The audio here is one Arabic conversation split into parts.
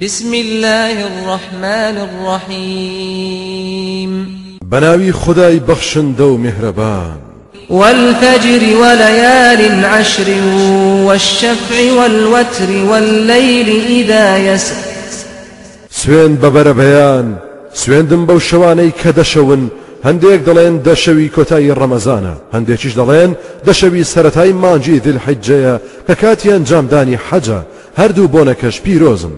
بسم الله الرحمن الرحيم. بەناوی خودای بەخشندە و میهرەبان. والفجر وليال عشر والشفع والوتر والليل إذا يسر. سوێن بە بەرەبەیان سوێندم بەو شەوانەی کە دەشەون هەندێک دەڵێن دەشەوی کۆتایی ڕەمەزانە هەندێکیش دەڵێن دەشەوی سەرەتای مانگی زیلحیججەیە کە کاتی ئەنجامدانی حەجە هەردوو بۆنەکەش پیرۆزن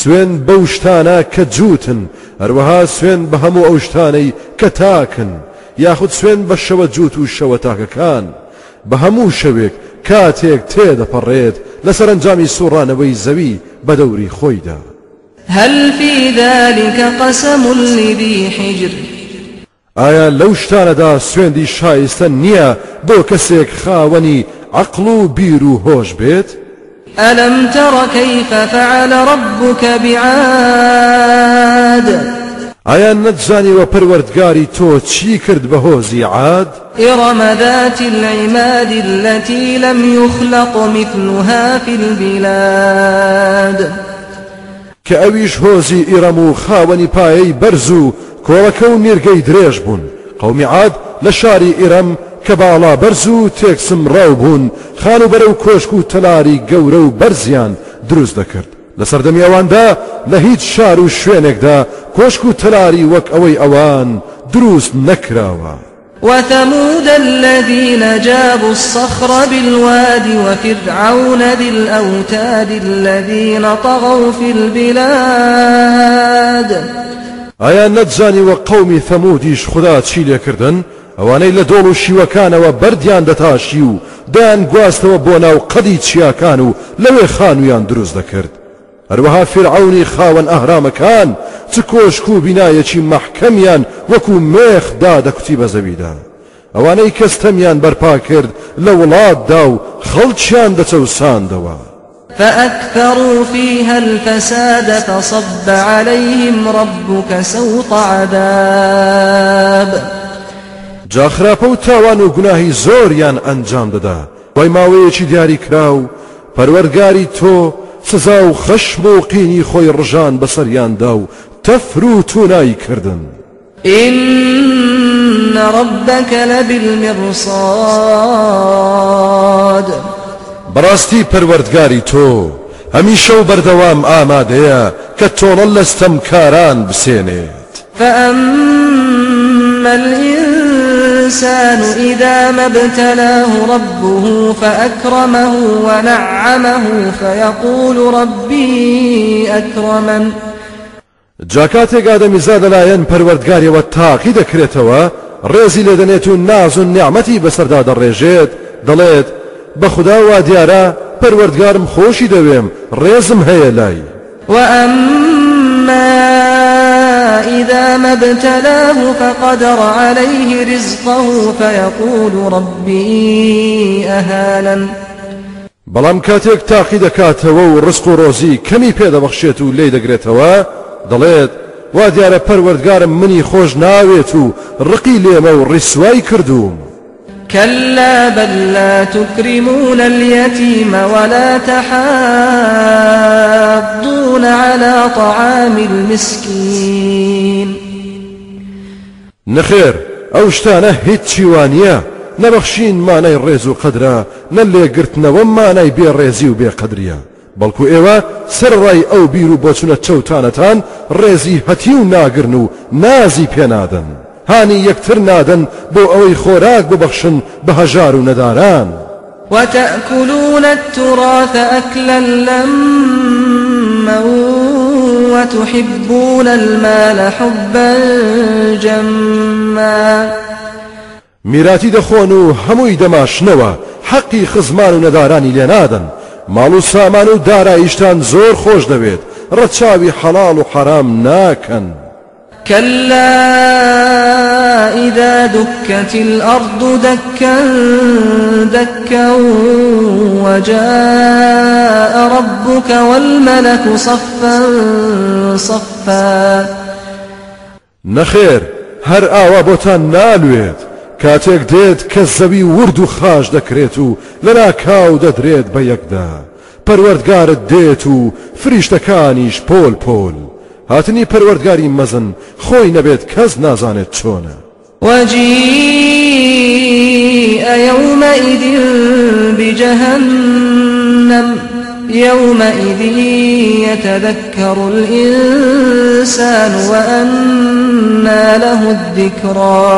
سوێن بەو شتانە کە جووتن هەروەها سوێن بە هەموو ئەو شتانەی کە تاکن یاخود سوێن بە شەوە جووت و شەوە تاکەکان. بە هەموو شەوێک کاتێک تێدەپەڕێت لەسەر ئەنجامی سوڕانەوەی زەوی بە دەوری خۆیدا. هل في ذلك قسم لذي حجر. ئایا لەو شتانەدا سوێندی شایستە نییە بۆ کەسێک خاوەنی عقل و بیر و هۆش بێت؟ ألم تر كيف فعل ربك بعاد؟ ئایا نەتزانیوە پەروەردگاری تۆ چی کرد بە هۆزی عاد؟ إرم ذات العماد التي لم يخلق مثلها في البلاد. کە ئەویش هۆزی ئیرەم و خاوەنی پایەی بەرز و کۆڵەکە و میرگەی درێژ بوون. قەومی عاد لە شاری ئیرەم کە باڵا بەرز و تێکسمڕاو بوون خانووبەرە و کۆشک و تەلاری گەورە و بەرزیان دروست دەکرد لە سەردەمی ئەواندا لە هیچ شار و شوێنێکدا کۆشک و تەلاری وەک ئەوەی ئەوان دروست نەکراوە وثمود الذين جابوا الصخر بالواد وفرعون ذي الأوتاد الذين طغوا في البلاد. ئایا نەتزانی وە قەومی ثەمودیش خدا چی لێکردن ئەوانەی لە دۆڵ و شیوەکانەوە بەردیان دەتاشی و دایان گواستەوە بۆ ناو قەدی چیاکان و لەوێ خانویان دروست دەکرد. هەروەها فرعونی خاوەن ئەهرامەکان چ کۆشک و بینایەکی مەحکەمیان وەکو مێخدا دەکوتی بە زەویدا. ئەوانەی کەستەمیان بەرپا کرد لە وڵاتدا و خەڵکیان دەچەوساندەوە فأكثروا فيها الفساد فصب عليهم ربك سوط عذاب. جاخراپە و تاوان و گوناهی زۆریان ئەنجام دەدا. وای ماوەیەکی دیاری کرا و پەروەرگاری تۆ سزا و خەشم و قینی خۆی ڕژان بەسەریاندا و تەفر و تونایی کردن إن ربك لبالمرصاد. بەڕاستی پەروەردگاری تۆ هەمیشە و بەردەوام ئامادەیە کە تۆڵە لەستەم کاران بسێنێت. فأما الإنسان إذا ما ابتلاه ربه فأكرمه ونعمه فيقول ربي أكرمن. جاکاتێک ئادەمیزاد لەلایەن پەروەردگاریەوە تاقی دەکرێتەوە ڕێزی لێ دەنێت و ناز و نیعممەتی بەسەردا دەڕێژێت. دەڵێت بە خوددا وا دیارە پەروەردگارم خۆشی دەوێم ڕێزم هەیە لای. وأما ابتلاه فقدر عليه رزقه فيقول ربي أهانن بەڵام کاتێک تاقی دەکاتەوە و ڕسق و ڕۆزی کەمی پێدەبەخشێت و لی دەگرێتەوە دەڵێت وا دیارە پەروەردگارم منی خۆش ناوێت و ڕقی لێمە و ڕیسوای كلا بل لا تكرمون اليتيم ولا تحاضون على طعام المسكين. نەخێر ئەو شتانە هیچ چیوانە نەبەخشین مانای ڕێز و قەدرا نە لێگرتنەوە مانای بێڕێزی و بێقەدریە بەڵکو ئێوە سەرڕای ئەو بیر و بۆچونە چەوتانەتان ڕێزی هەتی و ناگرن و نازی پێنادەن. هانی یەکتر نادەن بۆ ئەوەی خۆراک ببەخشن بە هەژار و نەداران. وتأكلون التراث أكلا لما وتحبون المال حبا جما. میراتی دەخۆن و هەمووی دەماشنەوە. حەقی خزمان و نەدارانی لێ نادەن ماڵ و سامان و داراییشتان زۆر خۆش دەوێت. ڕەچاوی حەڵاڵ و حەرام ناکەن. كلا إذا دكت الأرض دكا دكا وجاء ربك والملك صفا صفا. نەخێر هەر ئاوا بۆتان نالوێت. کاتێک دێت کە زەوی ورد و خاش دەکرێت و لەنا کاو دەدرێت بە یەکدا. پەروەردگارت دێت پۆل. هاتنی پەروەردگاری مەزن خۆی نەبێت کەس نازانێت چۆنە وجيء يومئذ بجهنم يومئذ يتذكر الإنسان وأنى له الذكرى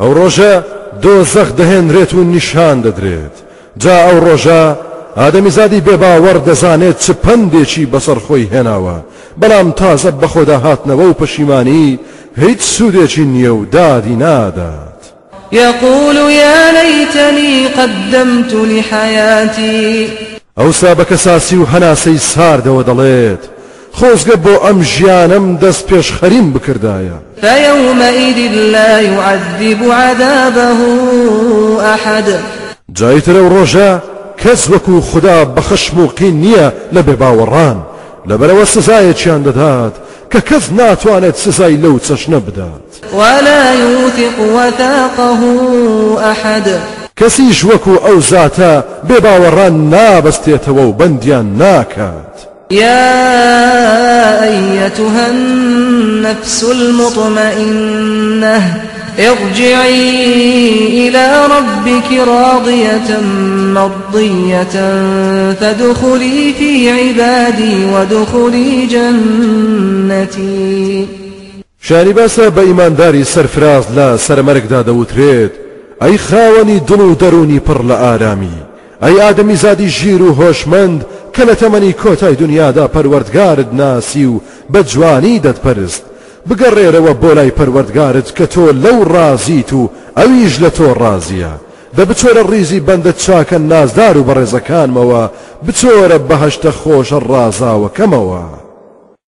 ئەو ڕۆژە دۆزەخ دەهێنرێت و نیشان دەدرێت جا ئەو ڕۆژە ئادەمیزادی بێباوەڕ دەزانێت چ پندێکی بەسەر خۆی هێناوە. بەڵام تازە بەخۆدا هاتنەوە و پەشیمانی هیچ سوودێکی نییە و دادی نادات. يقول يا ليتني قدمت لحياتي ئەوسا بە کەساسی و هەناسەی ساردەوە دەڵێت. خۆزگە بۆ ئەم ژیانم دەست پێش خەریم بکردایە. فيومئذ لا يعذب عذابه أحد جایترە و ڕۆژە کەس وەکو خدا بەخشم و قین نییە لە بێ باوەڕان. لەبەرەوە سزایەکیان دەدات کە کەس ناتوانێت سزای لەو چەشنە بدات ولا يوثق وثاقه أحد. کەسیش وەکو ئەو زاتە بێ باوەڕان نابەستێتەوە و بەندیان ناکات. يا أيتها النفس المطمئنة ارجعي إلى ربك راضية مرضية فادخلي في عبادي وادخلي جنتي. شانی باسە بە ئیمانداری سەرفراز لە سەرمەرگدا دەوترێت ئەی خاوەنی دڵ و دەرونی پڕ لە ئارامی ئەی ئادەمی زادی ژیر و هۆشمەند کە لە تەمەنی کۆتای دنیادا پەروەردگارت ناسی و بە بگەڕێرەوە بۆ لای پەروەردگارت کە تۆ لەو ڕازیت و ئەویش لە تۆ ڕازیە دە بچۆرە ڕیزی بەندە چاکە نازدار و بەڕێزەکانمەوە بچۆرە بەهشتە خۆشە ڕازاوەکەمەوە.